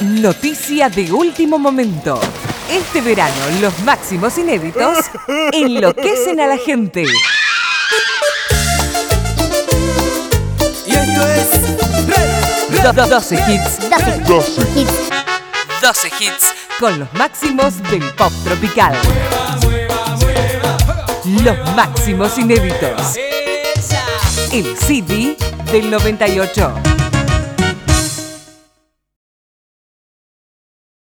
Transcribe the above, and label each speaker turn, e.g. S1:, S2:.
S1: Noticia de último momento. Este verano, los máximos inéditos enloquecen a la gente.
S2: Y esto es
S1: 12 hits,
S3: 12 hits.
S1: 12 hits con los máximos del pop tropical. Los máximos inéditos. El CD del 98.